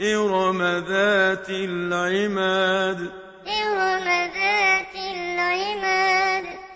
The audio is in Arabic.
إرم ذات العماد. إرم